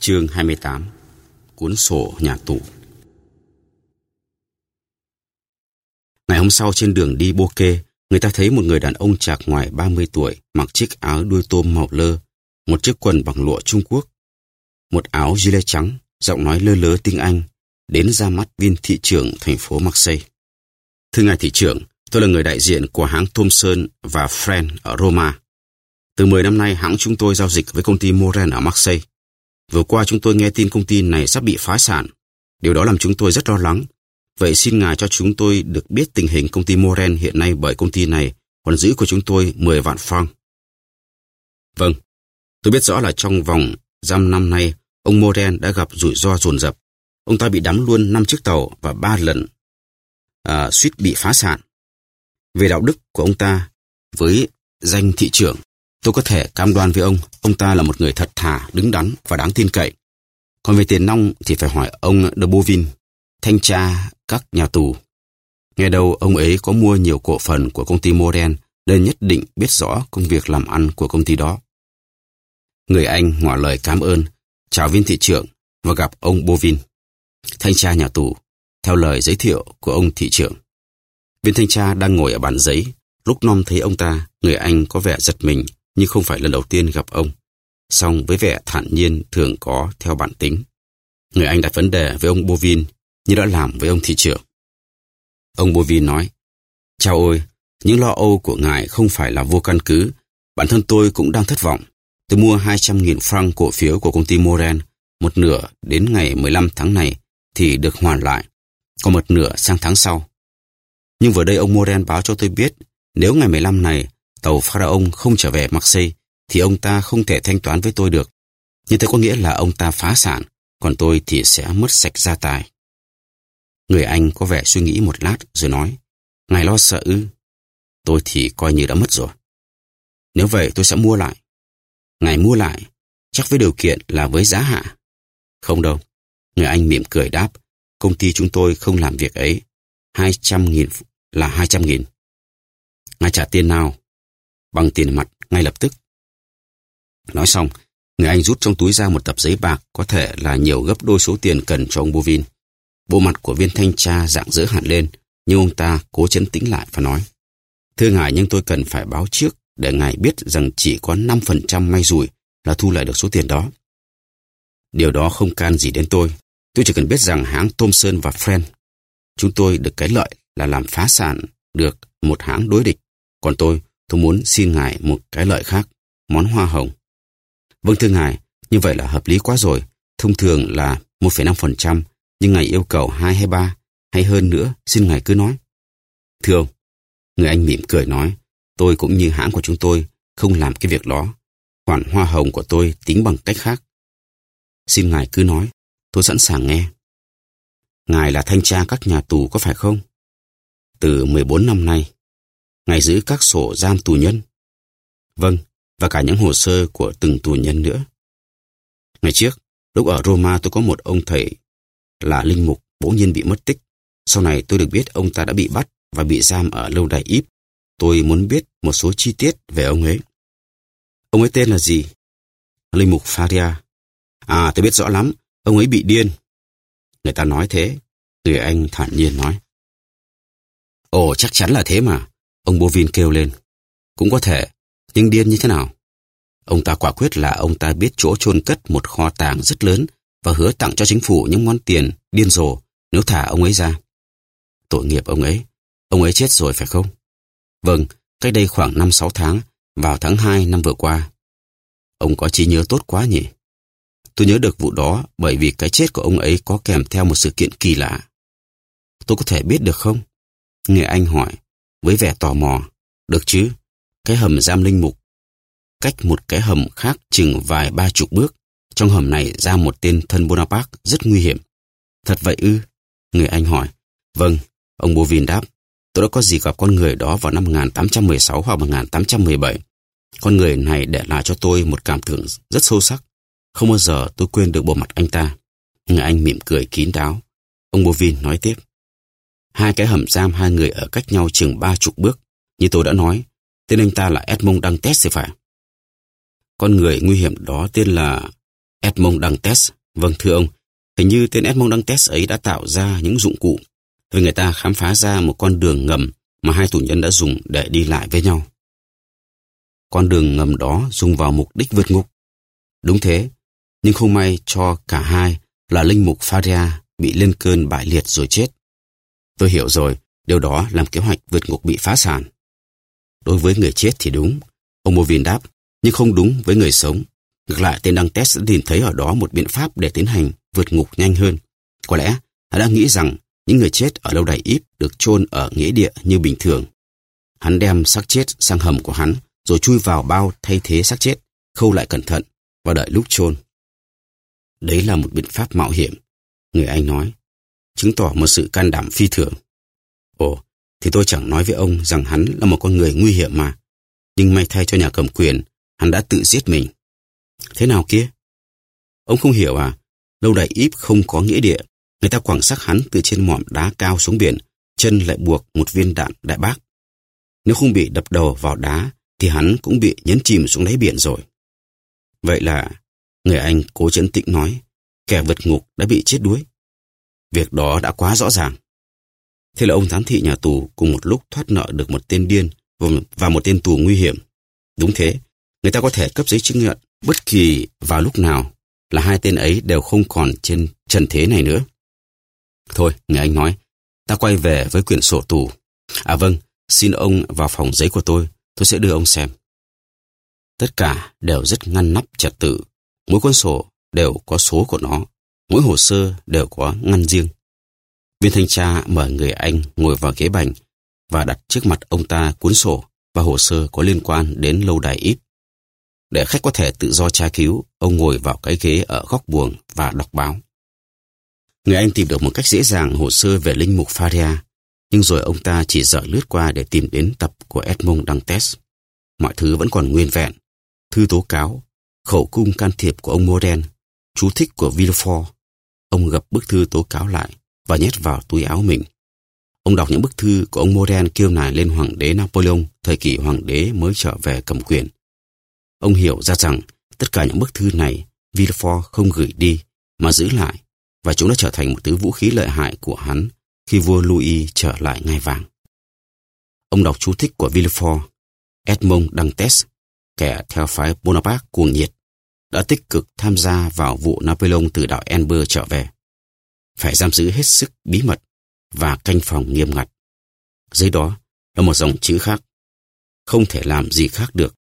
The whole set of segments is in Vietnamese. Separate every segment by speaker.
Speaker 1: Chương 28 Cuốn sổ nhà tù Ngày hôm sau trên đường đi Bô Kê, người ta thấy một người đàn ông chạc ngoài 30 tuổi mặc chiếc áo đuôi tôm màu lơ, một chiếc quần bằng lụa Trung Quốc, một áo gilet trắng, giọng nói lơ lớ tiếng Anh, đến ra mắt viên thị trưởng thành phố Marseille. Thưa ngài thị trưởng, tôi là người đại diện của hãng Thomson và Friend ở Roma. Từ 10 năm nay, hãng chúng tôi giao dịch với công ty Moren ở Marseille. Vừa qua chúng tôi nghe tin công ty này sắp bị phá sản. Điều đó làm chúng tôi rất lo lắng. Vậy xin ngài cho chúng tôi được biết tình hình công ty Moren hiện nay bởi công ty này còn giữ của chúng tôi 10 vạn franc. Vâng, tôi biết rõ là trong vòng giam năm nay, ông Moren đã gặp rủi ro dồn dập. Ông ta bị đắm luôn 5 chiếc tàu và 3 lần à, suýt bị phá sản. Về đạo đức của ông ta, với danh thị trưởng, tôi có thể cam đoan với ông, ông ta là một người thật thà, đứng đắn và đáng tin cậy. Còn về tiền nong thì phải hỏi ông De Bovin, thanh tra các nhà tù. Nghe đầu ông ấy có mua nhiều cổ phần của công ty Moren nên nhất định biết rõ công việc làm ăn của công ty đó. Người Anh ngỏ lời cảm ơn, chào viên thị trưởng và gặp ông Bovin, thanh tra nhà tù, theo lời giới thiệu của ông thị trưởng. Viên thanh tra đang ngồi ở bàn giấy, lúc non thấy ông ta, người Anh có vẻ giật mình nhưng không phải lần đầu tiên gặp ông. Song với vẻ thản nhiên thường có theo bản tính. Người Anh đặt vấn đề với ông Bovin như đã làm với ông thị trưởng. Ông Bovin nói, Chào ôi, những lo âu của ngài không phải là vô căn cứ. Bản thân tôi cũng đang thất vọng. Tôi mua 200.000 franc cổ phiếu của công ty Moren, một nửa đến ngày 15 tháng này thì được hoàn lại, còn một nửa sang tháng sau. Nhưng vừa đây ông Moren báo cho tôi biết, nếu ngày 15 này tàu Pharaon không trở về Marseille, thì ông ta không thể thanh toán với tôi được. Như thế có nghĩa là ông ta phá sản, còn tôi thì sẽ mất sạch gia tài. Người Anh có vẻ suy nghĩ một lát rồi nói, Ngài lo sợ ư? Tôi thì coi như đã mất rồi. Nếu vậy tôi sẽ mua lại. Ngài mua lại, chắc với điều kiện là với giá hạ. Không đâu. Người Anh mỉm cười đáp, công ty chúng tôi không làm việc ấy. Hai trăm nghìn là hai trăm nghìn. Ngài trả tiền nào? Bằng tiền mặt ngay lập tức. Nói xong, người Anh rút trong túi ra một tập giấy bạc có thể là nhiều gấp đôi số tiền cần cho ông Bovin. Bộ mặt của viên thanh tra dạng dỡ hẳn lên, nhưng ông ta cố chấn tĩnh lại và nói. Thưa ngài nhưng tôi cần phải báo trước để ngài biết rằng chỉ có 5% may rủi là thu lại được số tiền đó. Điều đó không can gì đến tôi. Tôi chỉ cần biết rằng hãng Thomson và Friend, chúng tôi được cái lợi là làm phá sản được một hãng đối địch. Còn tôi, tôi muốn xin ngài một cái lợi khác, món hoa hồng. Vâng thưa ngài, như vậy là hợp lý quá rồi. Thông thường là 1,5%, nhưng ngài yêu cầu 2 hay 3, hay hơn nữa, xin ngài cứ nói. Thưa ông, người anh mỉm cười nói, tôi cũng như hãng của chúng tôi không làm cái việc đó. Khoản hoa hồng của tôi tính bằng cách khác. Xin ngài cứ nói, tôi sẵn sàng nghe. Ngài là thanh tra các nhà tù có phải không? Từ 14 năm nay, ngay giữ các sổ giam tù nhân. Vâng, và cả những hồ sơ của từng tù nhân nữa. Ngày trước, lúc ở Roma tôi có một ông thầy là linh mục bỗng nhiên bị mất tích. Sau này tôi được biết ông ta đã bị bắt và bị giam ở lâu đài Íp. Tôi muốn biết một số chi tiết về ông ấy. Ông ấy tên là gì? Linh mục Faria. À, tôi biết rõ lắm. Ông ấy bị điên. Người ta nói thế. Người Anh thản nhiên nói. Ồ, chắc chắn là thế mà. Ông Bovin kêu lên. Cũng có thể, nhưng điên như thế nào? Ông ta quả quyết là ông ta biết chỗ chôn cất một kho tàng rất lớn và hứa tặng cho chính phủ những món tiền điên rồ nếu thả ông ấy ra. Tội nghiệp ông ấy. Ông ấy chết rồi phải không? Vâng, cách đây khoảng 5-6 tháng, vào tháng 2 năm vừa qua. Ông có trí nhớ tốt quá nhỉ? Tôi nhớ được vụ đó bởi vì cái chết của ông ấy có kèm theo một sự kiện kỳ lạ. Tôi có thể biết được không? Người anh hỏi, với vẻ tò mò. Được chứ? Cái hầm giam linh mục. Cách một cái hầm khác chừng vài ba chục bước. Trong hầm này ra một tên thân Bonaparte rất nguy hiểm. Thật vậy ư? Người anh hỏi. Vâng, ông Bovin đáp. Tôi đã có gì gặp con người đó vào năm 1816 hoặc 1817. Con người này để lại cho tôi một cảm tưởng rất sâu sắc. Không bao giờ tôi quên được bộ mặt anh ta. Người anh mỉm cười kín đáo. Ông Bovin nói tiếp. Hai cái hầm giam hai người ở cách nhau chừng ba chục bước. Như tôi đã nói, tên anh ta là Edmond Dantes thì phải. Con người nguy hiểm đó tên là Edmond Dantes. Vâng thưa ông, hình như tên Edmond Dantes ấy đã tạo ra những dụng cụ vì người ta khám phá ra một con đường ngầm mà hai tù nhân đã dùng để đi lại với nhau. Con đường ngầm đó dùng vào mục đích vượt ngục. Đúng thế, nhưng không may cho cả hai là linh mục Faria bị lên cơn bại liệt rồi chết. Tôi hiểu rồi, điều đó làm kế hoạch vượt ngục bị phá sản. Đối với người chết thì đúng, ông Movin đáp, nhưng không đúng với người sống. Ngược lại, tên đăng test đã tìm thấy ở đó một biện pháp để tiến hành vượt ngục nhanh hơn. Có lẽ, hắn đã nghĩ rằng những người chết ở lâu đài íp được chôn ở nghĩa địa như bình thường. Hắn đem xác chết sang hầm của hắn, rồi chui vào bao thay thế xác chết, khâu lại cẩn thận và đợi lúc chôn. Đấy là một biện pháp mạo hiểm, người Anh nói, chứng tỏ một sự can đảm phi thường. Ồ, thì tôi chẳng nói với ông rằng hắn là một con người nguy hiểm mà. Nhưng may thay cho nhà cầm quyền, hắn đã tự giết mình. Thế nào kia? Ông không hiểu à? Lâu đài íp không có nghĩa địa. Người ta quảng xác hắn từ trên mỏm đá cao xuống biển, chân lại buộc một viên đạn đại bác. Nếu không bị đập đầu vào đá, thì hắn cũng bị nhấn chìm xuống đáy biển rồi. Vậy là, người Anh cố chấn tĩnh nói, kẻ vượt ngục đã bị chết đuối. Việc đó đã quá rõ ràng. Thế là ông giám thị nhà tù cùng một lúc thoát nợ được một tên điên và một tên tù nguy hiểm. Đúng thế, người ta có thể cấp giấy chứng nhận bất kỳ vào lúc nào là hai tên ấy đều không còn trên trần thế này nữa. Thôi, người anh nói, ta quay về với quyển sổ tù. À vâng, xin ông vào phòng giấy của tôi, tôi sẽ đưa ông xem. Tất cả đều rất ngăn nắp trật tự, mỗi cuốn sổ đều có số của nó, mỗi hồ sơ đều có ngăn riêng. Viên thanh tra mời người Anh ngồi vào ghế bành và đặt trước mặt ông ta cuốn sổ và hồ sơ có liên quan đến lâu đài ít. Để khách có thể tự do tra cứu, ông ngồi vào cái ghế ở góc buồng và đọc báo. Người Anh tìm được một cách dễ dàng hồ sơ về linh mục Faria, nhưng rồi ông ta chỉ dở lướt qua để tìm đến tập của Edmond Dantes. Mọi thứ vẫn còn nguyên vẹn. Thư tố cáo, khẩu cung can thiệp của ông Moren, chú thích của Villefort. Ông gập bức thư tố cáo lại và nhét vào túi áo mình. Ông đọc những bức thư của ông Moren kêu nài lên hoàng đế Napoleon thời kỳ hoàng đế mới trở về cầm quyền. Ông hiểu ra rằng tất cả những bức thư này Villefort không gửi đi mà giữ lại và chúng đã trở thành một thứ vũ khí lợi hại của hắn khi vua Louis trở lại ngai vàng. Ông đọc chú thích của Villefort, Edmond Dantes, kẻ theo phái Bonaparte cuồng nhiệt, đã tích cực tham gia vào vụ Napoleon từ đảo Elbe trở về. Phải giam giữ hết sức bí mật và canh phòng nghiêm ngặt. Dưới đó là một dòng chữ khác. Không thể làm gì khác được.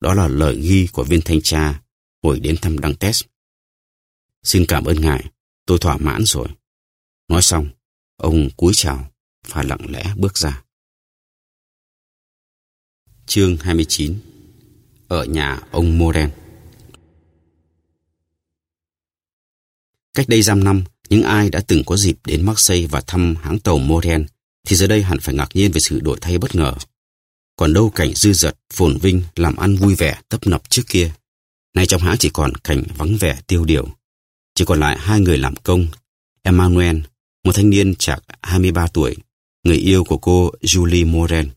Speaker 1: Đó là lời ghi của viên thanh tra hồi đến thăm đăng test. Xin cảm ơn ngài, tôi thỏa mãn rồi. Nói xong, ông cúi chào và lặng lẽ bước ra. Chương 29 Ở nhà ông Moren Cách đây giam năm, những ai đã từng có dịp đến Marseille và thăm hãng tàu Moren thì giờ đây hẳn phải ngạc nhiên về sự đổi thay bất ngờ. Còn đâu cảnh dư dật, phồn vinh, làm ăn vui vẻ, tấp nập trước kia. Nay trong hãng chỉ còn cảnh vắng vẻ tiêu điều. Chỉ còn lại hai người làm công, Emmanuel, một thanh niên chạc 23 tuổi, người yêu của cô Julie Moren.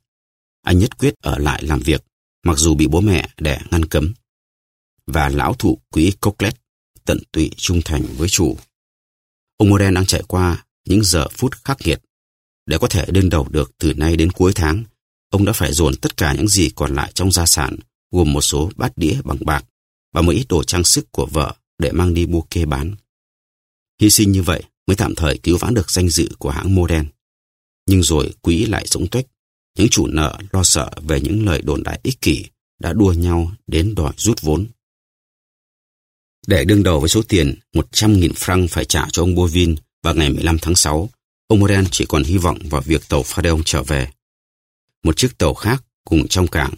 Speaker 1: Anh nhất quyết ở lại làm việc, mặc dù bị bố mẹ đẻ ngăn cấm. Và lão thụ quỹ Coquelet, tận tụy trung thành với chủ. Ông Moren đang trải qua những giờ phút khắc nghiệt. Để có thể đương đầu được từ nay đến cuối tháng, ông đã phải dồn tất cả những gì còn lại trong gia sản, gồm một số bát đĩa bằng bạc và một ít đồ trang sức của vợ để mang đi mua kê bán. Hy sinh như vậy mới tạm thời cứu vãn được danh dự của hãng Moren. Nhưng rồi quỹ lại sống tuếch. Những chủ nợ lo sợ về những lời đồn đại ích kỷ đã đua nhau đến đòi rút vốn. Để đương đầu với số tiền 100.000 franc phải trả cho ông Bovin vào ngày 15 tháng 6, ông Morel chỉ còn hy vọng vào việc tàu Fadeon trở về. Một chiếc tàu khác cùng trong cảng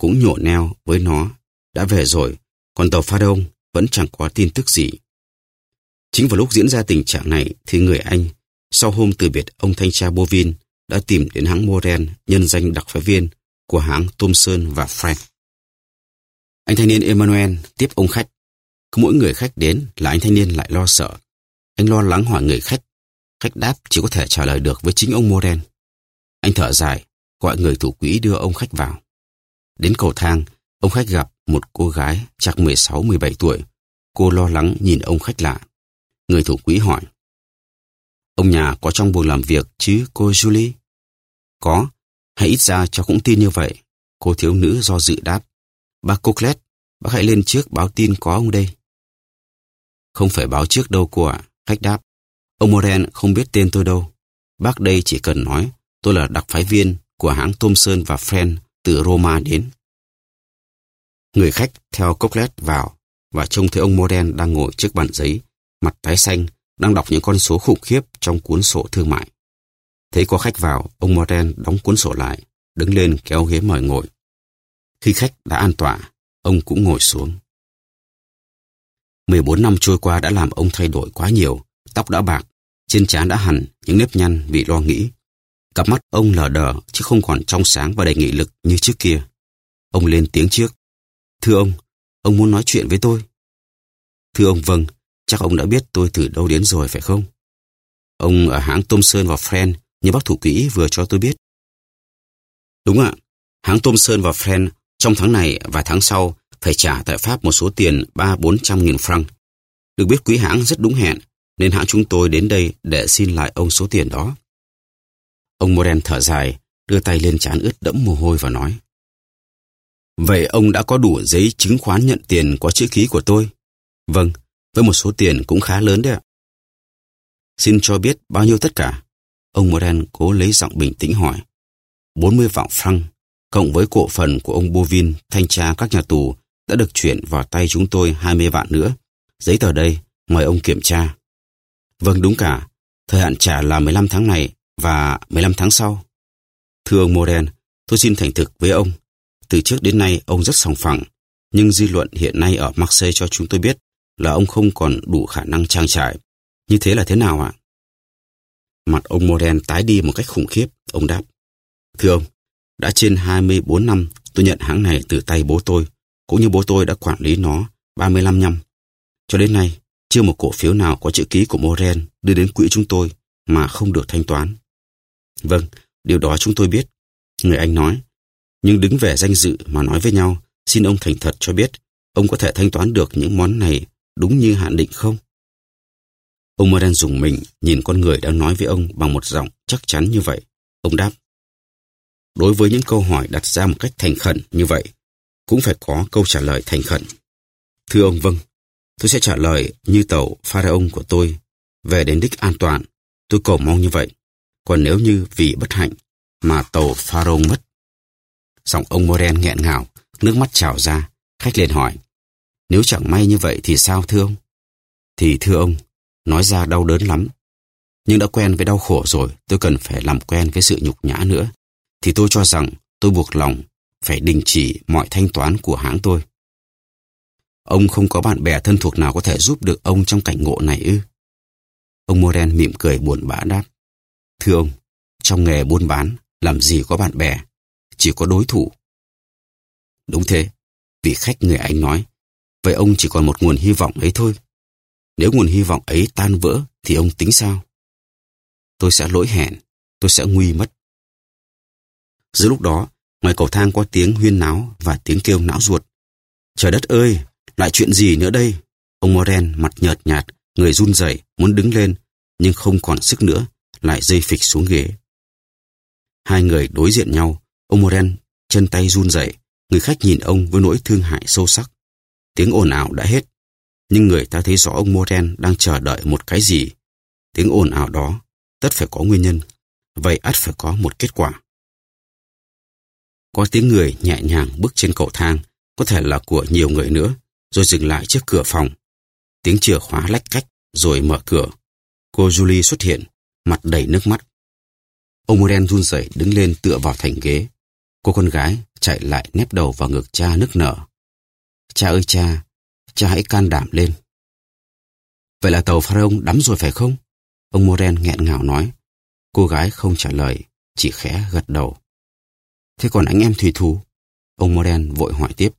Speaker 1: cũng nhổ neo với nó đã về rồi, còn tàu Fadeon vẫn chẳng có tin tức gì. Chính vào lúc diễn ra tình trạng này thì người Anh, sau hôm từ biệt ông thanh tra Bovin, đã tìm đến hãng Morel nhân danh đặc phái viên của hãng Thomson và Frank. Anh thanh niên Emmanuel tiếp ông khách. Cứ mỗi người khách đến là anh thanh niên lại lo sợ. Anh lo lắng hỏi người khách. Khách đáp chỉ có thể trả lời được với chính ông Moren. Anh thở dài, gọi người thủ quỹ đưa ông khách vào. Đến cầu thang, ông khách gặp một cô gái chắc 16-17 tuổi. Cô lo lắng nhìn ông khách lạ. Người thủ quỹ hỏi. Ông nhà có trong buồng làm việc chứ cô Julie? Có, hay ít ra cháu cũng tin như vậy. Cô thiếu nữ do dự đáp. Bác Coquelet, bác hãy lên trước báo tin có ông đây. Không phải báo trước đâu cô ạ, khách đáp. Ông Moren không biết tên tôi đâu. Bác đây chỉ cần nói tôi là đặc phái viên của hãng Thomson và Friend từ Roma đến. Người khách theo Coquelet vào và trông thấy ông Moren đang ngồi trước bàn giấy, mặt tái xanh, đang đọc những con số khủng khiếp trong cuốn sổ thương mại. Thấy có khách vào, ông Moren đóng cuốn sổ lại, đứng lên kéo ghế mời ngồi. Khi khách đã an tọa, ông cũng ngồi xuống. 14 năm trôi qua đã làm ông thay đổi quá nhiều, tóc đã bạc, trên trán đã hằn những nếp nhăn vì lo nghĩ. Cặp mắt ông lờ đờ chứ không còn trong sáng và đầy nghị lực như trước kia. Ông lên tiếng trước. Thưa ông, ông muốn nói chuyện với tôi. Thưa ông vâng, chắc ông đã biết tôi từ đâu đến rồi phải không? Ông ở hãng Thomson và Friend như bác thủ quỹ vừa cho tôi biết. Đúng ạ, hãng Thomson và Friend trong tháng này và tháng sau phải trả tại Pháp một số tiền ba bốn trăm nghìn franc. Được biết quý hãng rất đúng hẹn, nên hãng chúng tôi đến đây để xin lại ông số tiền đó. Ông Moren thở dài, đưa tay lên trán ướt đẫm mồ hôi và nói. Vậy ông đã có đủ giấy chứng khoán nhận tiền có chữ ký của tôi? Vâng, với một số tiền cũng khá lớn đấy ạ. Xin cho biết bao nhiêu tất cả? Ông Moren cố lấy giọng bình tĩnh hỏi. 40 vạn franc, cộng với cổ phần của ông Bovin thanh tra các nhà tù đã được chuyển vào tay chúng tôi 20 vạn nữa. Giấy tờ đây, mời ông kiểm tra. Vâng đúng cả, thời hạn trả là 15 tháng này và 15 tháng sau. Thưa ông Moren, tôi xin thành thực với ông. Từ trước đến nay ông rất sòng phẳng, nhưng dư luận hiện nay ở Marseille cho chúng tôi biết là ông không còn đủ khả năng trang trải. Như thế là thế nào ạ? Mặt ông Moren tái đi một cách khủng khiếp, ông đáp. Thưa ông, đã trên 24 năm tôi nhận hãng này từ tay bố tôi, cũng như bố tôi đã quản lý nó 35 năm. Cho đến nay, chưa một cổ phiếu nào có chữ ký của Moren đưa đến quỹ chúng tôi mà không được thanh toán. Vâng, điều đó chúng tôi biết. Người anh nói. Nhưng đứng về danh dự mà nói với nhau, xin ông thành thật cho biết, ông có thể thanh toán được những món này đúng như hạn định không? Ông Moren dùng mình nhìn con người đang nói với ông bằng một giọng chắc chắn như vậy. Ông đáp. Đối với những câu hỏi đặt ra một cách thành khẩn như vậy, cũng phải có câu trả lời thành khẩn. Thưa ông vâng, tôi sẽ trả lời như tàu Pharaon của tôi về đến đích an toàn. Tôi cầu mong như vậy. Còn nếu như vì bất hạnh mà tàu Pharaon mất. Giọng ông Moren nghẹn ngào, nước mắt trào ra. Khách liền hỏi, nếu chẳng may như vậy thì sao thưa ông? Thì thưa ông, nói ra đau đớn lắm. Nhưng đã quen với đau khổ rồi, tôi cần phải làm quen với sự nhục nhã nữa. Thì tôi cho rằng tôi buộc lòng phải đình chỉ mọi thanh toán của hãng tôi. Ông không có bạn bè thân thuộc nào có thể giúp được ông trong cảnh ngộ này ư? Ông Moren mỉm cười buồn bã đáp. Thưa ông, trong nghề buôn bán, làm gì có bạn bè, chỉ có đối thủ. Đúng thế, vị khách người Anh nói, vậy ông chỉ còn một nguồn hy vọng ấy thôi. Nếu nguồn hy vọng ấy tan vỡ, thì ông tính sao? Tôi sẽ lỗi hẹn, tôi sẽ nguy mất. Giữa lúc đó, ngoài cầu thang có tiếng huyên náo và tiếng kêu não ruột. Trời đất ơi, lại chuyện gì nữa đây? Ông Moren mặt nhợt nhạt, người run rẩy muốn đứng lên, nhưng không còn sức nữa, lại dây phịch xuống ghế. Hai người đối diện nhau, ông Moren chân tay run rẩy, người khách nhìn ông với nỗi thương hại sâu sắc. Tiếng ồn ào đã hết, nhưng người ta thấy rõ ông Moren đang chờ đợi một cái gì. Tiếng ồn ào đó tất phải có nguyên nhân, vậy ắt phải có một kết quả. Có tiếng người nhẹ nhàng bước trên cầu thang, có thể là của nhiều người nữa, rồi dừng lại trước cửa phòng. Tiếng chìa khóa lách cách, rồi mở cửa. Cô Julie xuất hiện, mặt đầy nước mắt. Ông Moren run rẩy đứng lên tựa vào thành ghế. Cô con gái chạy lại nép đầu vào ngực cha nức nở. Cha ơi cha, cha hãy can đảm lên. Vậy là tàu Pharaon đắm rồi phải không? Ông Moren nghẹn ngào nói. Cô gái không trả lời, chỉ khẽ gật đầu. Thế còn anh em thủy thủ? Ông Moren vội hỏi tiếp.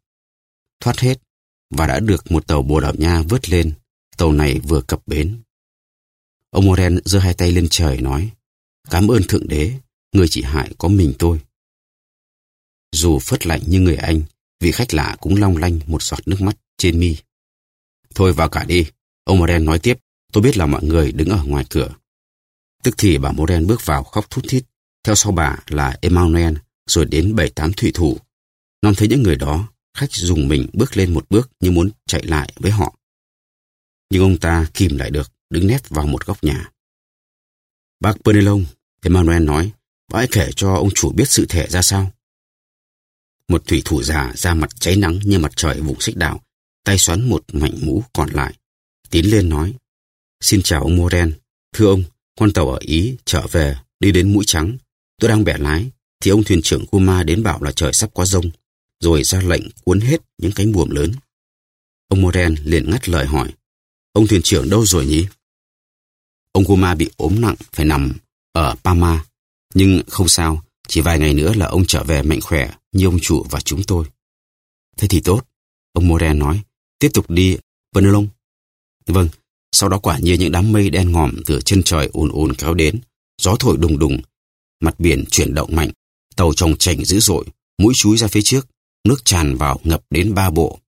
Speaker 1: Thoát hết, và đã được một tàu Bồ Đào Nha vớt lên. Tàu này vừa cập bến. Ông Moren giơ hai tay lên trời nói, Cảm ơn Thượng Đế, người chỉ hại có mình tôi. Dù phớt lạnh như người Anh, vị khách lạ cũng long lanh một giọt nước mắt trên mi. Thôi vào cả đi. Ông Moren nói tiếp, tôi biết là mọi người đứng ở ngoài cửa. Tức thì bà Moren bước vào khóc thút thít. Theo sau bà là Emmanuel, rồi đến bảy tám thủy thủ. Nom thấy những người đó, khách dùng mình bước lên một bước như muốn chạy lại với họ. Nhưng ông ta kìm lại được, đứng nép vào một góc nhà. Bác Penelon, Emmanuel nói, bác hãy kể cho ông chủ biết sự thể ra sao. Một thủy thủ già da mặt cháy nắng như mặt trời vùng xích đạo, tay xoắn một mảnh mũ còn lại. Tiến lên nói, Xin chào ông Moren, thưa ông, con tàu ở Ý trở về, đi đến mũi trắng. Tôi đang bẻ lái, thì ông thuyền trưởng Kuma đến bảo là trời sắp có rông, rồi ra lệnh cuốn hết những cánh buồm lớn. Ông Moren liền ngắt lời hỏi, ông thuyền trưởng đâu rồi nhỉ? Ông Kuma bị ốm nặng, phải nằm ở Pama, nhưng không sao, chỉ vài ngày nữa là ông trở về mạnh khỏe như ông chủ và chúng tôi. Thế thì tốt, ông Moren nói, tiếp tục đi, Vân Vâng, sau đó quả nhiên những đám mây đen ngòm từ chân trời ồn ồn kéo đến, gió thổi đùng đùng, mặt biển chuyển động mạnh, tàu trồng chành dữ dội, mũi chúi ra phía trước, nước tràn vào ngập đến ba bộ.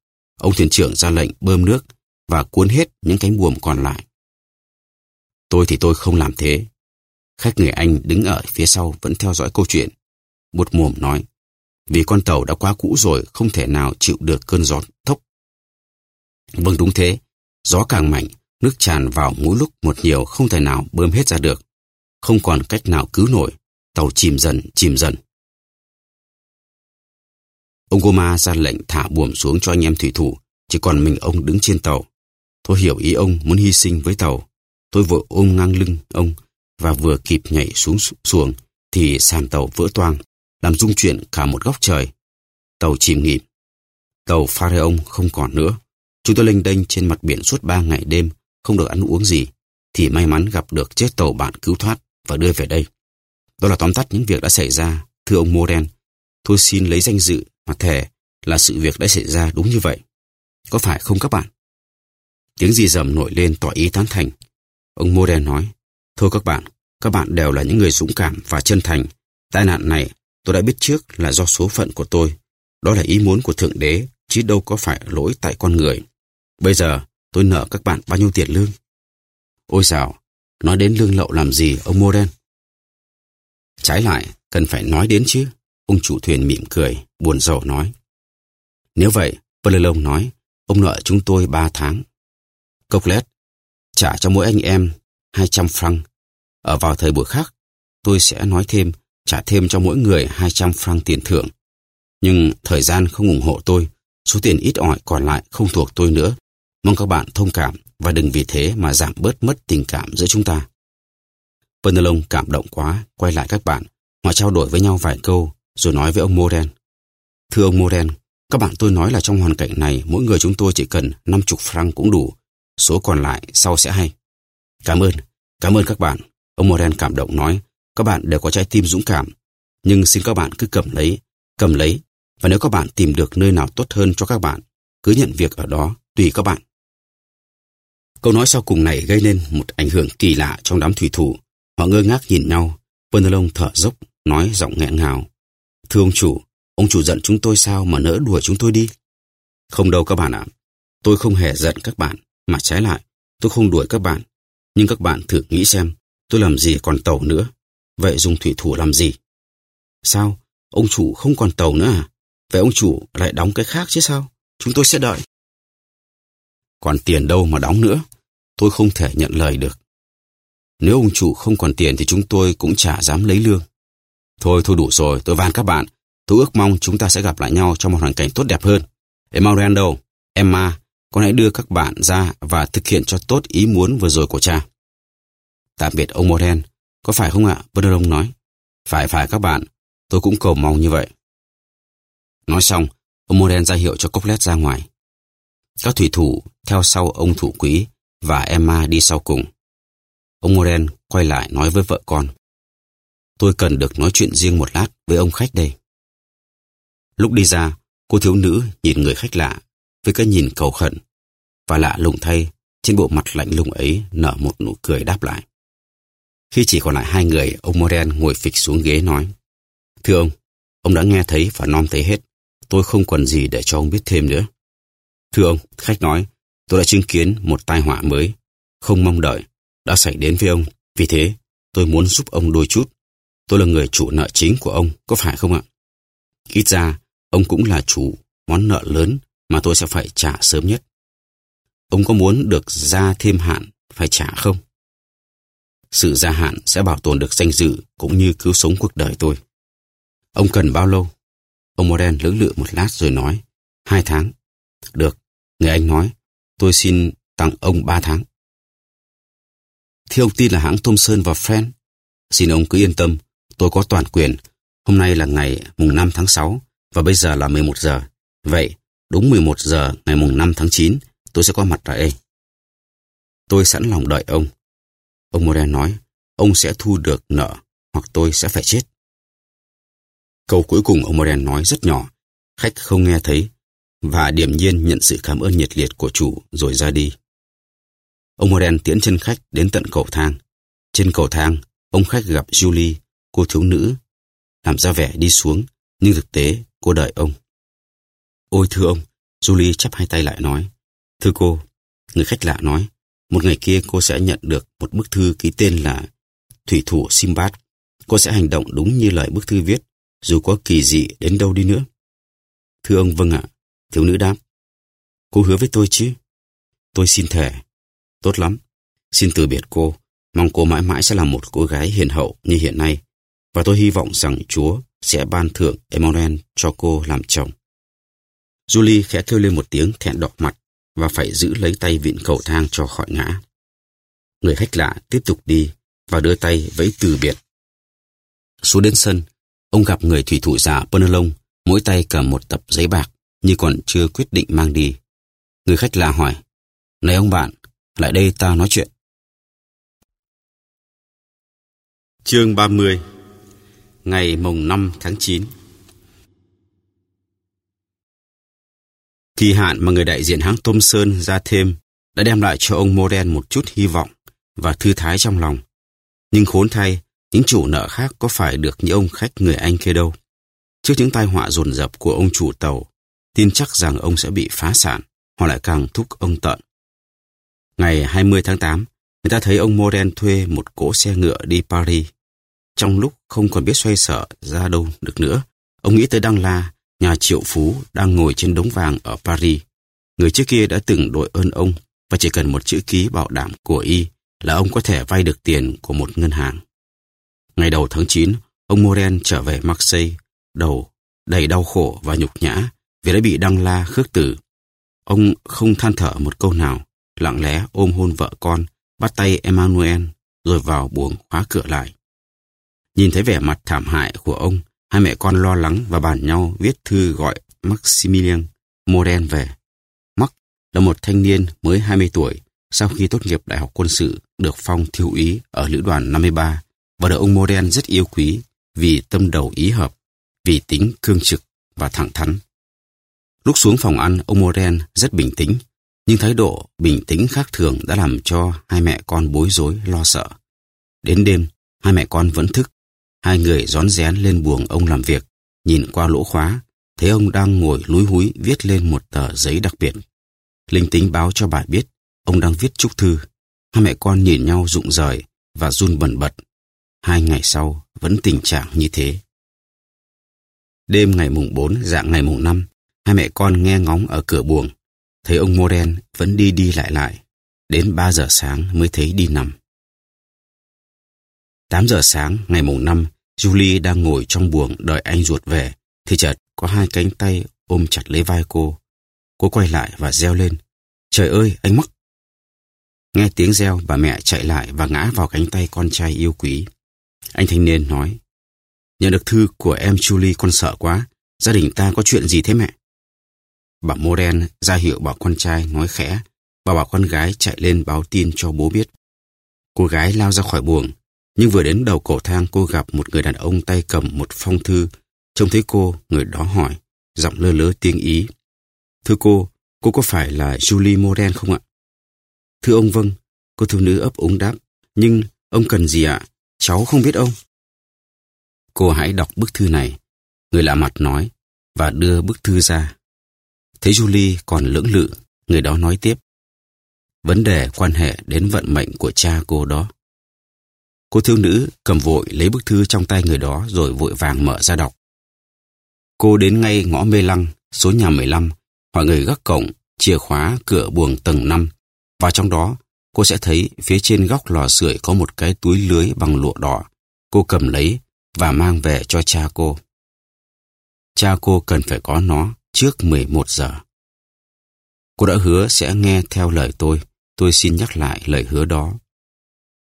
Speaker 1: Ông thuyền trưởng ra lệnh bơm nước và cuốn hết những cánh buồm còn lại. Tôi thì tôi không làm thế. Khách người Anh đứng ở phía sau vẫn theo dõi câu chuyện. Một mồm nói, vì con tàu đã quá cũ rồi không thể nào chịu được cơn gió thốc. Vâng đúng thế, gió càng mạnh, nước tràn vào mỗi lúc một nhiều không thể nào bơm hết ra được. Không còn cách nào cứu nổi, tàu chìm dần, chìm dần. Ông Goma ra lệnh thả buồm xuống cho anh em thủy thủ, chỉ còn mình ông đứng trên tàu. Tôi hiểu ý ông muốn hy sinh với tàu. Tôi vội ôm ngang lưng ông và vừa kịp nhảy xuống xuồng thì sàn tàu vỡ toang, làm rung chuyển cả một góc trời. Tàu chìm nghỉm. Tàu Pharaon không còn nữa. Chúng tôi lênh đênh trên mặt biển suốt ba ngày đêm, không được ăn uống gì, thì may mắn gặp được chiếc tàu bạn cứu thoát và đưa về đây. Đó là tóm tắt những việc đã xảy ra, thưa ông Moren. Tôi xin lấy danh dự mà thề là sự việc đã xảy ra đúng như vậy. Có phải không các bạn? Tiếng gì dầm nổi lên tỏ ý tán thành. Ông Moden nói, Thôi các bạn, các bạn đều là những người dũng cảm và chân thành. Tai nạn này tôi đã biết trước là do số phận của tôi. Đó là ý muốn của Thượng Đế, chứ đâu có phải lỗi tại con người. Bây giờ, tôi nợ các bạn bao nhiêu tiền lương? Ôi dào, nói đến lương lậu làm gì, ông Moden? Trái lại, cần phải nói đến chứ. Ông chủ thuyền mỉm cười, buồn rầu nói. Nếu vậy, Pelelong nói, ông nợ chúng tôi ba tháng. Coquelet, trả cho mỗi anh em 200 franc. Ở vào thời buổi khác, tôi sẽ nói thêm, trả thêm cho mỗi người 200 franc tiền thưởng. Nhưng thời gian không ủng hộ tôi, số tiền ít ỏi còn lại không thuộc tôi nữa. Mong các bạn thông cảm và đừng vì thế mà giảm bớt mất tình cảm giữa chúng ta. Penelon cảm động quá, quay lại các bạn. Họ trao đổi với nhau vài câu, rồi nói với ông Moren. Thưa ông Moren, các bạn tôi nói là trong hoàn cảnh này, mỗi người chúng tôi chỉ cần 50 franc cũng đủ. Số còn lại sau sẽ hay. Cảm ơn, cảm ơn các bạn. Ông Moren cảm động nói, các bạn đều có trái tim dũng cảm. Nhưng xin các bạn cứ cầm lấy, cầm lấy. Và nếu các bạn tìm được nơi nào tốt hơn cho các bạn, cứ nhận việc ở đó, tùy các bạn. Câu nói sau cùng này gây nên một ảnh hưởng kỳ lạ trong đám thủy thủ. Họ ngơ ngác nhìn nhau. Penelon thở dốc, nói giọng nghẹn ngào. Thưa ông chủ, ông chủ giận chúng tôi sao mà nỡ đuổi chúng tôi đi? Không đâu các bạn ạ. Tôi không hề giận các bạn, mà trái lại, tôi không đuổi các bạn. Nhưng các bạn thử nghĩ xem, tôi làm gì còn tàu nữa? Vậy dùng thủy thủ làm gì? Sao? Ông chủ không còn tàu nữa à? Vậy ông chủ lại đóng cái khác chứ sao? Chúng tôi sẽ đợi. Còn tiền đâu mà đóng nữa? Tôi không thể nhận lời được. Nếu ông chủ không còn tiền thì chúng tôi cũng chả dám lấy lương. Thôi, thôi đủ rồi, tôi van các bạn. Tôi ước mong chúng ta sẽ gặp lại nhau trong một hoàn cảnh tốt đẹp hơn. Emmanuel đâu? Emma, con hãy đưa các bạn ra và thực hiện cho tốt ý muốn vừa rồi của cha. Tạm biệt ông Moren, có phải không ạ? Bernard nói. Phải phải các bạn, tôi cũng cầu mong như vậy. Nói xong, ông Moren ra hiệu cho coplet ra ngoài. Các thủy thủ theo sau ông thủ quý và Emma đi sau cùng. Ông Moren quay lại nói với vợ con. Tôi cần được nói chuyện riêng một lát với ông khách đây. Lúc đi ra, cô thiếu nữ nhìn người khách lạ với cái nhìn cầu khẩn. Và lạ lùng thay, trên bộ mặt lạnh lùng ấy nở một nụ cười đáp lại. Khi chỉ còn lại hai người, ông Moren ngồi phịch xuống ghế nói. Thưa ông, ông đã nghe thấy và non thấy hết. Tôi không còn gì để cho ông biết thêm nữa. Thưa ông, khách nói, Tôi đã chứng kiến một tai họa mới, không mong đợi, đã xảy đến với ông. Vì thế, tôi muốn giúp ông đôi chút. Tôi là người chủ nợ chính của ông, có phải không ạ? Ít ra, ông cũng là chủ món nợ lớn mà tôi sẽ phải trả sớm nhất. Ông có muốn được ra thêm hạn phải trả không? Sự gia hạn sẽ bảo tồn được danh dự cũng như cứu sống cuộc đời tôi. Ông cần bao lâu? Ông Moren lưỡng lự một lát rồi nói, hai tháng. Được, người anh nói, tôi xin tặng ông ba tháng. Thì ông tin là hãng Thomson và Friend. Xin ông cứ yên tâm, tôi có toàn quyền. Hôm nay là ngày mùng 5 tháng 6 và bây giờ là 11 giờ. Vậy, đúng 11 giờ ngày mùng 5 tháng 9, tôi sẽ có mặt tại đây. Tôi sẵn lòng đợi ông. Ông Moren nói, ông sẽ thu được nợ hoặc tôi sẽ phải chết. Câu cuối cùng ông Moren nói rất nhỏ, khách không nghe thấy và điềm nhiên nhận sự cảm ơn nhiệt liệt của chủ rồi ra đi. Ông Moren tiễn chân khách đến tận cầu thang. Trên cầu thang, ông khách gặp Julie, cô thiếu nữ, làm ra vẻ đi xuống, nhưng thực tế cô đợi ông. Ôi thưa ông, Julie chắp hai tay lại nói. Thưa cô, người khách lạ nói, một ngày kia cô sẽ nhận được một bức thư ký tên là Thủy thủ Simbad. Cô sẽ hành động đúng như lời bức thư viết, dù có kỳ dị đến đâu đi nữa. Thưa ông vâng ạ, thiếu nữ đáp. Cô hứa với tôi chứ? Tôi xin thề. Tốt lắm. Xin từ biệt cô. Mong cô mãi mãi sẽ là một cô gái hiền hậu như hiện nay. Và tôi hy vọng rằng Chúa sẽ ban thưởng Emmanuel cho cô làm chồng. Julie khẽ kêu lên một tiếng thẹn đỏ mặt và phải giữ lấy tay vịn cầu thang cho khỏi ngã. Người khách lạ tiếp tục đi và đưa tay vẫy từ biệt. Xuống đến sân, ông gặp người thủy thủ già Penelon, mỗi tay cầm một tập giấy bạc, như còn chưa quyết định mang đi. Người khách lạ hỏi, Này ông bạn, lại đây ta nói chuyện. Chương 30 Ngày mùng 5 tháng 9 Kỳ hạn mà người đại diện hãng Thomson ra thêm đã đem lại cho ông Moren một chút hy vọng và thư thái trong lòng. Nhưng khốn thay, những chủ nợ khác có phải được như ông khách người Anh kia đâu. Trước những tai họa dồn dập của ông chủ tàu, tin chắc rằng ông sẽ bị phá sản, họ lại càng thúc ông tận. Ngày 20 tháng 8, người ta thấy ông Moren thuê một cỗ xe ngựa đi Paris. Trong lúc không còn biết xoay sở ra đâu được nữa, ông nghĩ tới Đăng La nhà triệu phú đang ngồi trên đống vàng ở Paris. Người trước kia đã từng đội ơn ông và chỉ cần một chữ ký bảo đảm của y là ông có thể vay được tiền của một ngân hàng. Ngày đầu tháng 9, ông Moren trở về Marseille, đầu đầy đau khổ và nhục nhã vì đã bị đăng la khước tử. Ông không than thở một câu nào, lặng lẽ ôm hôn vợ con, bắt tay Emmanuel, rồi vào buồng khóa cửa lại. Nhìn thấy vẻ mặt thảm hại của ông, Hai mẹ con lo lắng và bàn nhau viết thư gọi Maximilian Moren về. Max là một thanh niên mới 20 tuổi sau khi tốt nghiệp Đại học Quân sự được phong thiếu úy ở lữ đoàn 53 và được ông Moren rất yêu quý vì tâm đầu ý hợp, vì tính cương trực và thẳng thắn. Lúc xuống phòng ăn, ông Moren rất bình tĩnh, nhưng thái độ bình tĩnh khác thường đã làm cho hai mẹ con bối rối lo sợ. Đến đêm, hai mẹ con vẫn thức Hai người rón rén lên buồng ông làm việc, nhìn qua lỗ khóa, thấy ông đang ngồi lúi húi viết lên một tờ giấy đặc biệt. Linh tính báo cho bà biết, ông đang viết chúc thư. Hai mẹ con nhìn nhau rụng rời và run bần bật. Hai ngày sau, vẫn tình trạng như thế. Đêm ngày mùng 4, dạng ngày mùng 5, hai mẹ con nghe ngóng ở cửa buồng. Thấy ông Moren vẫn đi đi lại lại. Đến 3 giờ sáng mới thấy đi nằm. 8 giờ sáng ngày mùng 5, Julie đang ngồi trong buồng đợi anh ruột về, thì chợt có hai cánh tay ôm chặt lấy vai cô. Cô quay lại và reo lên. Trời ơi, anh mắc! Nghe tiếng reo, bà mẹ chạy lại và ngã vào cánh tay con trai yêu quý. Anh thanh niên nói, nhận được thư của em Julie con sợ quá, gia đình ta có chuyện gì thế mẹ? Bà Moren ra hiệu bảo con trai nói khẽ và bảo con gái chạy lên báo tin cho bố biết. Cô gái lao ra khỏi buồng, nhưng vừa đến đầu cầu thang cô gặp một người đàn ông tay cầm một phong thư. Trông thấy cô, người đó hỏi, giọng lơ lớ tiếng Ý. Thưa cô, cô có phải là Julie Moren không ạ? Thưa ông vâng, cô thiếu nữ ấp úng đáp. Nhưng ông cần gì ạ? Cháu không biết ông. Cô hãy đọc bức thư này. Người lạ mặt nói và đưa bức thư ra. Thấy Julie còn lưỡng lự, người đó nói tiếp. vấn đề quan hệ đến vận mệnh của cha cô đó. Cô thiếu nữ cầm vội lấy bức thư trong tay người đó rồi vội vàng mở ra đọc. Cô đến ngay ngõ Mê Lăng, số nhà 15, hỏi người gác cổng, chìa khóa cửa buồng tầng 5. Và trong đó, cô sẽ thấy phía trên góc lò sưởi có một cái túi lưới bằng lụa đỏ. Cô cầm lấy và mang về cho cha cô. Cha cô cần phải có nó trước 11 giờ. Cô đã hứa sẽ nghe theo lời tôi. Tôi xin nhắc lại lời hứa đó.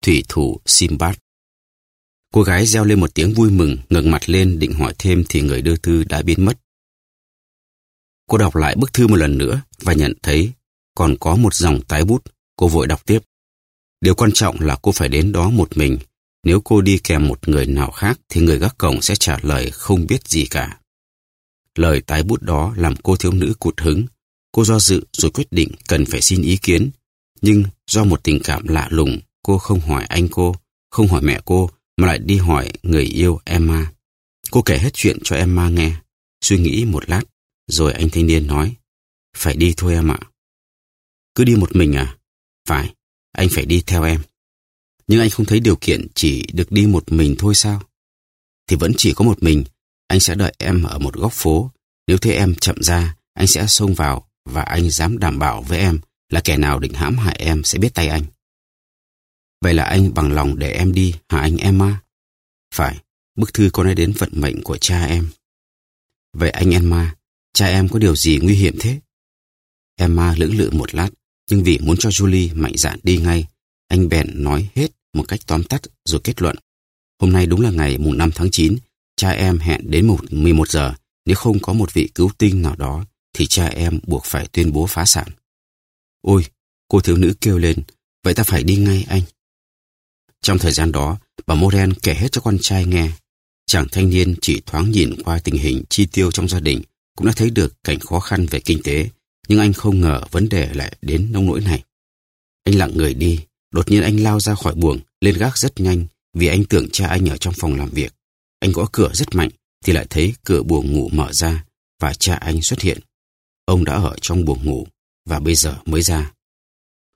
Speaker 1: Thủy thủ Simbad Cô gái reo lên một tiếng vui mừng, ngẩng mặt lên định hỏi thêm thì người đưa thư đã biến mất. Cô đọc lại bức thư một lần nữa và nhận thấy còn có một dòng tái bút. Cô vội đọc tiếp. Điều quan trọng là cô phải đến đó một mình. Nếu cô đi kèm một người nào khác thì người gác cổng sẽ trả lời không biết gì cả. Lời tái bút đó làm cô thiếu nữ cụt hứng. Cô do dự rồi quyết định cần phải xin ý kiến. Nhưng do một tình cảm lạ lùng, cô không hỏi anh cô, không hỏi mẹ cô, mà lại đi hỏi người yêu Emma. Cô kể hết chuyện cho Emma nghe. Suy nghĩ một lát, rồi anh thanh niên nói, phải đi thôi em ạ. Cứ đi một mình à? Phải, anh phải đi theo em. Nhưng anh không thấy điều kiện chỉ được đi một mình thôi sao? Thì vẫn chỉ có một mình, anh sẽ đợi em ở một góc phố. Nếu thấy em chậm ra, anh sẽ xông vào và anh dám đảm bảo với em là kẻ nào định hãm hại em sẽ biết tay anh. Vậy là anh bằng lòng để em đi hả anh Emma? Phải, bức thư có nói đến vận mệnh của cha em. Vậy anh Emma, cha em có điều gì nguy hiểm thế? Emma lưỡng lự một lát, nhưng vì muốn cho Julie mạnh dạn đi ngay, anh bèn nói hết một cách tóm tắt rồi kết luận. Hôm nay đúng là ngày mùng 5 tháng 9, cha em hẹn đến một 11 giờ, nếu không có một vị cứu tinh nào đó, thì cha em buộc phải tuyên bố phá sản. Ôi, cô thiếu nữ kêu lên, vậy ta phải đi ngay anh. Trong thời gian đó, bà Moren kể hết cho con trai nghe. Chàng thanh niên chỉ thoáng nhìn qua tình hình chi tiêu trong gia đình, cũng đã thấy được cảnh khó khăn về kinh tế, nhưng anh không ngờ vấn đề lại đến nông nỗi này. Anh lặng người đi, đột nhiên anh lao ra khỏi buồng, lên gác rất nhanh, vì anh tưởng cha anh ở trong phòng làm việc. Anh gõ cửa rất mạnh, thì lại thấy cửa buồng ngủ mở ra, và cha anh xuất hiện. Ông đã ở trong buồng ngủ, và bây giờ mới ra.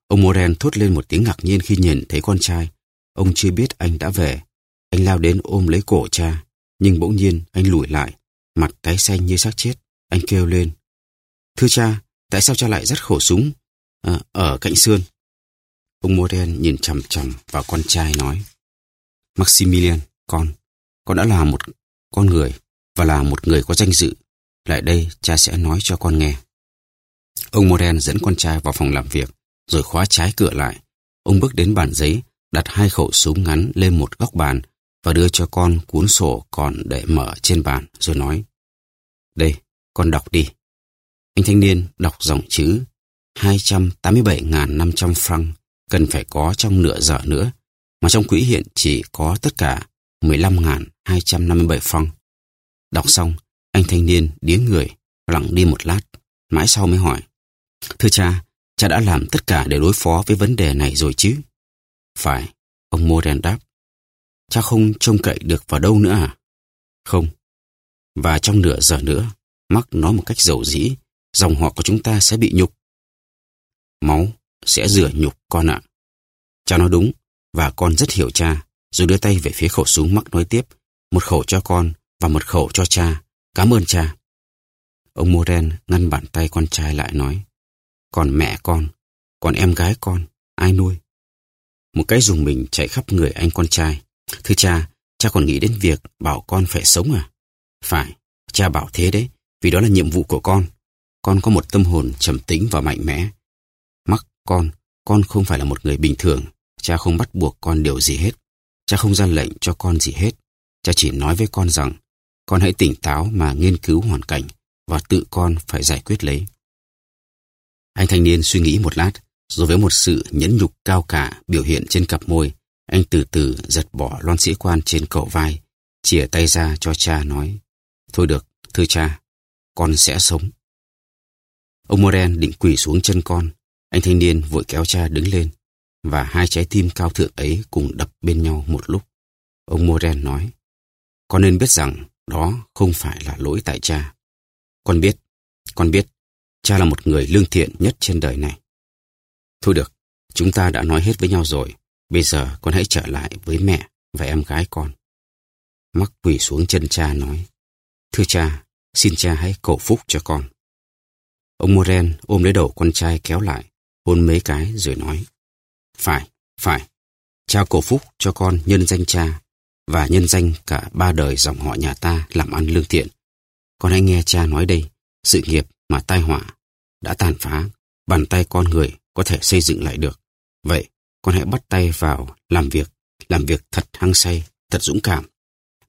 Speaker 1: Ông Moren thốt lên một tiếng ngạc nhiên khi nhìn thấy con trai. Ông chưa biết anh đã về. Anh lao đến ôm lấy cổ cha, nhưng bỗng nhiên anh lùi lại, mặt tái xanh như xác chết. Anh kêu lên. Thưa cha, tại sao cha lại dắt khẩu súng à, ở cạnh sườn? Ông Moren nhìn chằm chằm vào con trai nói. Maximilian, con, con đã là một con người và là một người có danh dự. Lại đây, cha sẽ nói cho con nghe. Ông Moren dẫn con trai vào phòng làm việc, rồi khóa trái cửa lại. Ông bước đến bàn giấy, đặt hai khẩu súng ngắn lên một góc bàn và đưa cho con cuốn sổ còn để mở trên bàn, rồi nói. Đây, con đọc đi. Anh thanh niên đọc dòng chữ 287.500 franc cần phải có trong nửa giờ nữa, mà trong quỹ hiện chỉ có tất cả 15.257 franc. Đọc xong, anh thanh niên điếng người, lặng đi một lát, mãi sau mới hỏi. Thưa cha, cha đã làm tất cả để đối phó với vấn đề này rồi chứ? Phải, ông Moren đáp. Cha không trông cậy được vào đâu nữa à? Không. Và trong nửa giờ nữa, Mark nói một cách dầu dĩ, dòng họ của chúng ta sẽ bị nhục. Máu sẽ rửa nhục con ạ. Cha nói đúng, và con rất hiểu cha, rồi đưa tay về phía khẩu súng Mark nói tiếp, một khẩu cho con và một khẩu cho cha. Cảm ơn cha. Ông Moren ngăn bàn tay con trai lại nói, còn mẹ con, còn em gái con, ai nuôi? Một cái dùng mình chạy khắp người anh con trai. Thưa cha, cha còn nghĩ đến việc bảo con phải sống à? Phải, cha bảo thế đấy, vì đó là nhiệm vụ của con. Con có một tâm hồn trầm tĩnh và mạnh mẽ. Mắc con, con không phải là một người bình thường. Cha không bắt buộc con điều gì hết. Cha không ra lệnh cho con gì hết. Cha chỉ nói với con rằng, con hãy tỉnh táo mà nghiên cứu hoàn cảnh và tự con phải giải quyết lấy. Anh thanh niên suy nghĩ một lát, rồi với một sự nhẫn nhục cao cả biểu hiện trên cặp môi, anh từ từ giật bỏ loan sĩ quan trên cậu vai, chìa tay ra cho cha nói, Thôi được, thưa cha, con sẽ sống. Ông Moren định quỳ xuống chân con, anh thanh niên vội kéo cha đứng lên, và hai trái tim cao thượng ấy cùng đập bên nhau một lúc. Ông Moren nói, con nên biết rằng đó không phải là lỗi tại cha. Con biết, con biết, cha là một người lương thiện nhất trên đời này. Thôi được, Chúng ta đã nói hết với nhau rồi. Bây giờ con hãy trở lại với mẹ và em gái con. Mắc quỳ xuống chân cha nói. Thưa cha, xin cha hãy cầu phúc cho con. Ông Moren ôm lấy đầu con trai kéo lại, hôn mấy cái rồi nói. Phải, phải. Cha cầu phúc cho con nhân danh cha và nhân danh cả ba đời dòng họ nhà ta làm ăn lương thiện. Con hãy nghe cha nói đây, sự nghiệp mà tai họa đã tàn phá, bàn tay con người có thể xây dựng lại được. Vậy, con hãy bắt tay vào làm việc, làm việc thật hăng say, thật dũng cảm.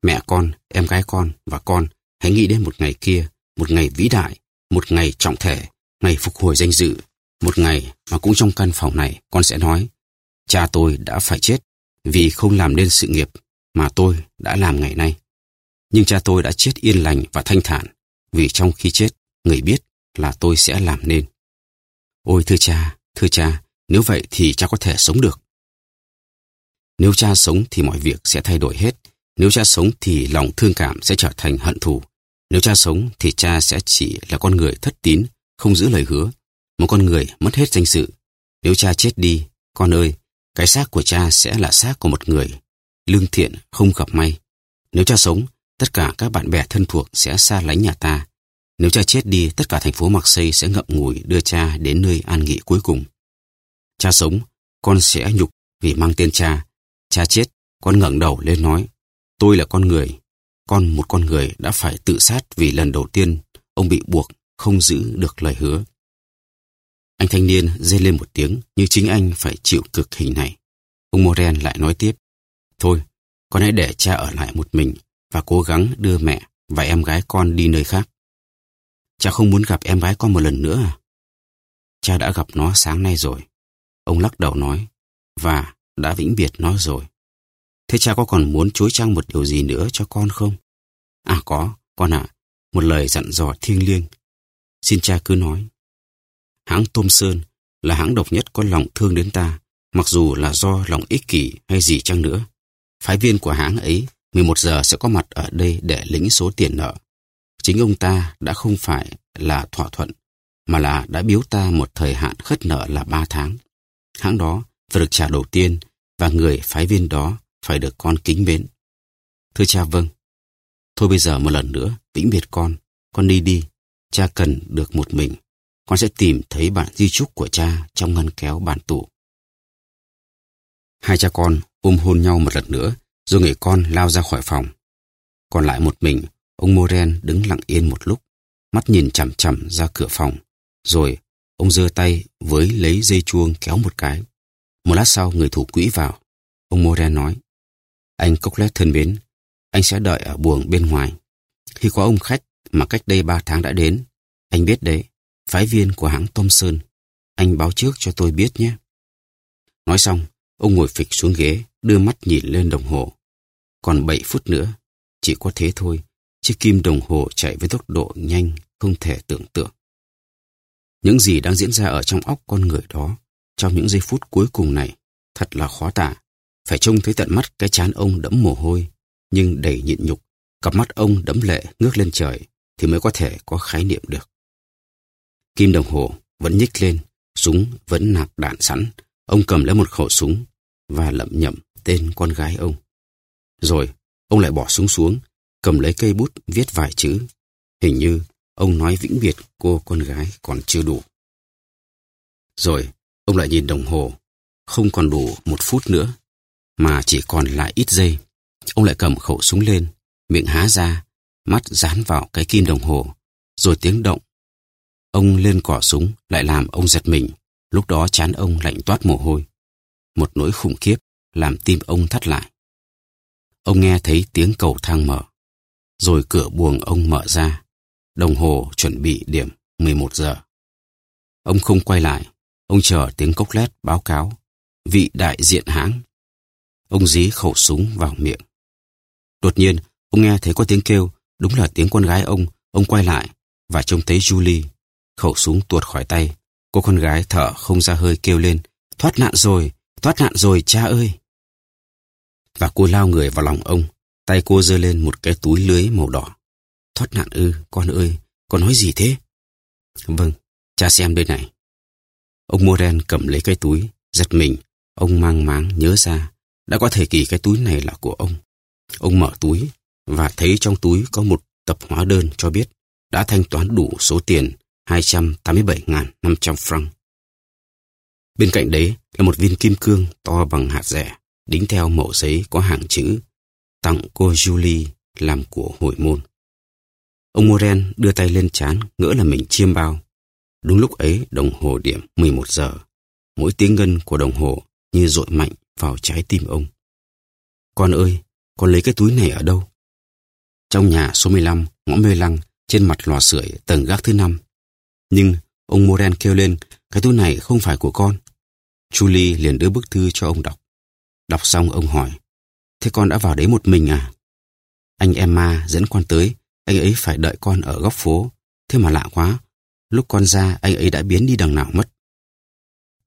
Speaker 1: Mẹ con, em gái con và con hãy nghĩ đến một ngày kia, một ngày vĩ đại, một ngày trọng thể, ngày phục hồi danh dự, một ngày mà cũng trong căn phòng này con sẽ nói, cha tôi đã phải chết vì không làm nên sự nghiệp mà tôi đã làm ngày nay. Nhưng cha tôi đã chết yên lành và thanh thản vì trong khi chết, người biết là tôi sẽ làm nên. Ôi thưa cha, thưa cha, nếu vậy thì cha có thể sống được. Nếu cha sống thì mọi việc sẽ thay đổi hết. Nếu cha sống thì lòng thương cảm sẽ trở thành hận thù. Nếu cha sống thì cha sẽ chỉ là con người thất tín, không giữ lời hứa. Một con người mất hết danh dự. Nếu cha chết đi, con ơi, cái xác của cha sẽ là xác của một người. Lương thiện, không gặp may. Nếu cha sống, tất cả các bạn bè thân thuộc sẽ xa lánh nhà ta. Nếu cha chết đi, tất cả thành phố Marseille sẽ ngậm ngùi đưa cha đến nơi an nghỉ cuối cùng. Cha sống, con sẽ nhục vì mang tên cha. Cha chết, con ngẩng đầu lên nói, tôi là con người. Con một con người đã phải tự sát vì lần đầu tiên ông bị buộc không giữ được lời hứa. Anh thanh niên rên lên một tiếng như chính anh phải chịu cực hình này. Ông Moren lại nói tiếp, thôi, con hãy để cha ở lại một mình và cố gắng đưa mẹ và em gái con đi nơi khác. Cha không muốn gặp em gái con một lần nữa à? Cha đã gặp nó sáng nay rồi. Ông lắc đầu nói, và đã vĩnh biệt nó rồi. Thế cha có còn muốn chối trăng một điều gì nữa cho con không? À có, con ạ, một lời dặn dò thiêng liêng. Xin cha cứ nói. Hãng Tôm Sơn là hãng độc nhất có lòng thương đến ta, mặc dù là do lòng ích kỷ hay gì chăng nữa. Phái viên của hãng ấy 11 giờ sẽ có mặt ở đây để lĩnh số tiền nợ. Chính ông ta đã không phải là thỏa thuận, mà là đã biếu ta một thời hạn khất nợ là ba tháng. Hãng đó phải được trả đầu tiên và người phái viên đó phải được con kính mến. Thưa cha vâng. Thôi bây giờ một lần nữa, vĩnh biệt con, con đi đi. Cha cần được một mình. Con sẽ tìm thấy bản di chúc của cha trong ngăn kéo bàn tủ. Hai cha con ôm hôn nhau một lần nữa, rồi người con lao ra khỏi phòng. Còn lại một mình, ông Moren đứng lặng yên một lúc, mắt nhìn chằm chằm ra cửa phòng. Rồi, ông giơ tay với lấy dây chuông kéo một cái. Một lát sau, người thủ quỹ vào. Ông Moren nói, anh Cocklet thân mến, anh sẽ đợi ở buồng bên ngoài. Khi có ông khách mà cách đây ba tháng đã đến, anh biết đấy, phái viên của hãng Thomson. Anh báo trước cho tôi biết nhé. Nói xong, ông ngồi phịch xuống ghế, đưa mắt nhìn lên đồng hồ. Còn bảy phút nữa, chỉ có thế thôi, chiếc kim đồng hồ chạy với tốc độ nhanh, không thể tưởng tượng. Những gì đang diễn ra ở trong óc con người đó, trong những giây phút cuối cùng này, thật là khó tả. Phải trông thấy tận mắt cái chán ông đẫm mồ hôi, nhưng đầy nhịn nhục, cặp mắt ông đẫm lệ ngước lên trời, thì mới có thể có khái niệm được. Kim đồng hồ vẫn nhích lên, súng vẫn nạp đạn sẵn. Ông cầm lấy một khẩu súng và lẩm nhẩm tên con gái ông. Rồi, ông lại bỏ súng xuống, cầm lấy cây bút viết vài chữ. Hình như ông nói vĩnh biệt cô con gái còn chưa đủ. Rồi, ông lại nhìn đồng hồ, không còn đủ một phút nữa, mà chỉ còn lại ít giây. Ông lại cầm khẩu súng lên, miệng há ra, mắt dán vào cái kim đồng hồ, rồi tiếng động. Ông lên cỏ súng lại làm ông giật mình, lúc đó chán ông lạnh toát mồ hôi. Một nỗi khủng khiếp làm tim ông thắt lại. Ông nghe thấy tiếng cầu thang mở, rồi cửa buồng ông mở ra. Đồng hồ chuẩn bị điểm 11 giờ. Ông không quay lại, ông chờ tiếng cốc lét báo cáo. Vị đại diện hãng. Ông dí khẩu súng vào miệng. Đột nhiên, ông nghe thấy có tiếng kêu, đúng là tiếng con gái ông. Ông quay lại và trông thấy Julie. Khẩu súng tuột khỏi tay. Cô con gái thở không ra hơi kêu lên. Thoát nạn rồi, thoát nạn rồi cha ơi. Và cô lao người vào lòng ông. Tay cô giơ lên một cái túi lưới màu đỏ. Thoát nạn ư, con ơi, con nói gì thế? Vâng, cha xem đây này. Ông Moren cầm lấy cái túi, Giật mình, ông mang máng nhớ ra, đã có thời kỳ cái túi này là của ông. Ông mở túi và thấy trong túi có một tập hóa đơn cho biết đã thanh toán đủ số tiền 287.500 franc. Bên cạnh đấy là một viên kim cương to bằng hạt rẻ, đính theo mẫu giấy có hàng chữ tặng cô Julie làm của hội môn. Ông Moren đưa tay lên chán, ngỡ là mình chiêm bao. Đúng lúc ấy, đồng hồ điểm 11 giờ. Mỗi tiếng ngân của đồng hồ như dội mạnh vào trái tim ông. Con ơi, con lấy cái túi này ở đâu? Trong nhà số 15, ngõ mê lăng, trên mặt lò sưởi tầng gác thứ năm. Nhưng ông Moren kêu lên, cái túi này không phải của con. Julie liền đưa bức thư cho ông đọc. Đọc xong ông hỏi, thế con đã vào đấy một mình à? Anh em ma dẫn con tới, anh ấy phải đợi con ở góc phố. Thế mà lạ quá, lúc con ra anh ấy đã biến đi đằng nào mất.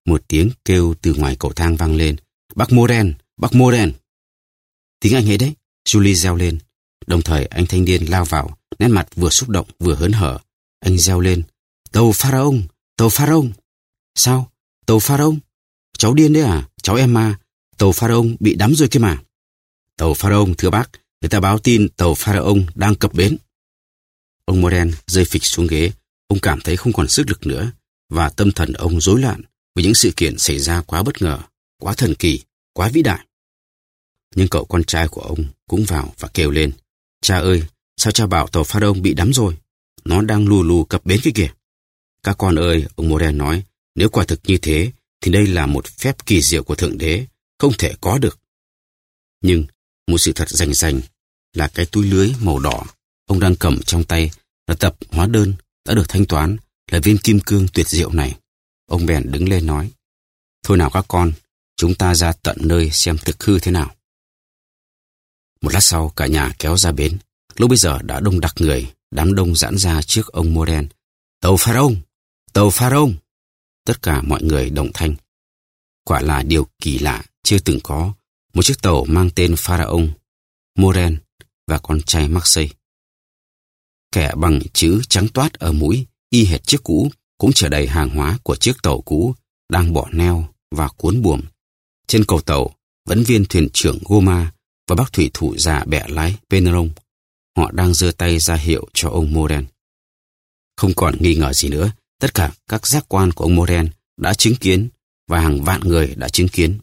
Speaker 1: Một tiếng kêu từ ngoài cầu thang vang lên, Bác Moren, bác đen Tiếng anh ấy đấy, Julie reo lên. Đồng thời anh thanh niên lao vào, nét mặt vừa xúc động vừa hớn hở. Anh reo lên, tàu Pharaoh, tàu Pharaoh. Sao? Tàu Pharaoh? Cháu điên đấy à? Cháu em mà. Tàu Pharaoh bị đắm rồi kia mà. Tàu Pharaoh, thưa bác, người ta báo tin tàu Pharaoh đang cập bến. Ông Moren rơi phịch xuống ghế, ông cảm thấy không còn sức lực nữa và tâm thần ông rối loạn vì những sự kiện xảy ra quá bất ngờ, quá thần kỳ, quá vĩ đại. Nhưng cậu con trai của ông cũng vào và kêu lên. Cha ơi, sao cha bảo tàu Pharaoh bị đắm rồi? Nó đang lù lù cập bến kia kìa. Các con ơi, ông Moren nói, nếu quả thực như thế, thì đây là một phép kỳ diệu của Thượng Đế, không thể có được. Nhưng, một sự thật rành rành là cái túi lưới màu đỏ ông đang cầm trong tay là tập hóa đơn đã được thanh toán là viên kim cương tuyệt diệu này. Ông bèn đứng lên nói, Thôi nào các con, chúng ta ra tận nơi xem thực hư thế nào. Một lát sau cả nhà kéo ra bến. Lúc bây giờ đã đông đặc người, đám đông giãn ra trước ông Moren. Tàu Pharaoh! Tàu Pharaoh! Tất cả mọi người đồng thanh. Quả là điều kỳ lạ, chưa từng có. Một chiếc tàu mang tên Pharaon, Moren và con trai Marseille. Kẻ bằng chữ trắng toát ở mũi, y hệt chiếc cũ, cũng chở đầy hàng hóa của chiếc tàu cũ đang bỏ neo và cuốn buồm. Trên cầu tàu, vẫn viên thuyền trưởng Goma và bác thủy thủ già bẻ lái Penelon. Họ đang giơ tay ra hiệu cho ông Moren. Không còn nghi ngờ gì nữa, tất cả các giác quan của ông Moren đã chứng kiến và hàng vạn người đã chứng kiến.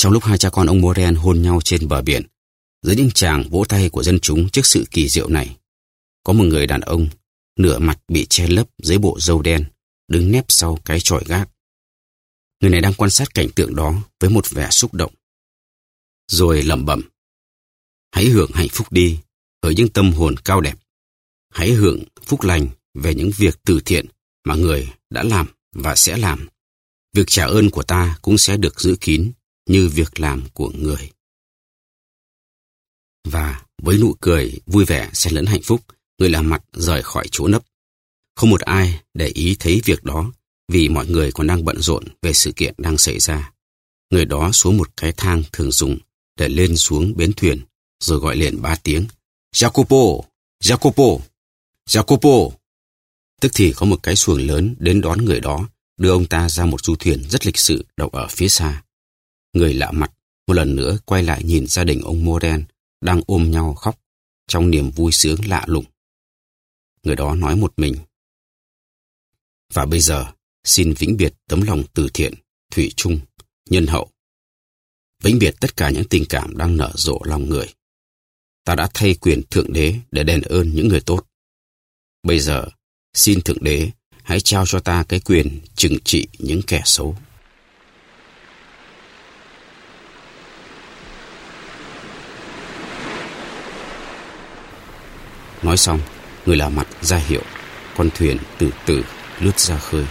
Speaker 1: Trong lúc hai cha con ông Moren hôn nhau trên bờ biển, dưới những tràng vỗ tay của dân chúng trước sự kỳ diệu này, có một người đàn ông, nửa mặt bị che lấp dưới bộ râu đen, đứng nép sau cái tròi gác. Người này đang quan sát cảnh tượng đó với một vẻ xúc động. Rồi lẩm bẩm. Hãy hưởng hạnh phúc đi, ở những tâm hồn cao đẹp. Hãy hưởng phúc lành về những việc từ thiện mà người đã làm và sẽ làm. Việc trả ơn của ta cũng sẽ được giữ kín như việc làm của người. Và với nụ cười vui vẻ xen lẫn hạnh phúc, người làm mặt rời khỏi chỗ nấp. Không một ai để ý thấy việc đó vì mọi người còn đang bận rộn về sự kiện đang xảy ra. Người đó xuống một cái thang thường dùng để lên xuống bến thuyền rồi gọi liền ba tiếng Jacopo, Jacopo, Jacopo. Tức thì có một cái xuồng lớn đến đón người đó đưa ông ta ra một du thuyền rất lịch sự đậu ở phía xa. Người lạ mặt một lần nữa quay lại nhìn gia đình ông Moren đang ôm nhau khóc trong niềm vui sướng lạ lùng. Người đó nói một mình. Và bây giờ, xin vĩnh biệt tấm lòng từ thiện, thủy chung, nhân hậu. Vĩnh biệt tất cả những tình cảm đang nở rộ lòng người. Ta đã thay quyền Thượng Đế để đền ơn những người tốt. Bây giờ, xin Thượng Đế hãy trao cho ta cái quyền trừng trị những kẻ xấu. Nói xong, người lạ mặt ra hiệu, con thuyền từ từ lướt ra khơi.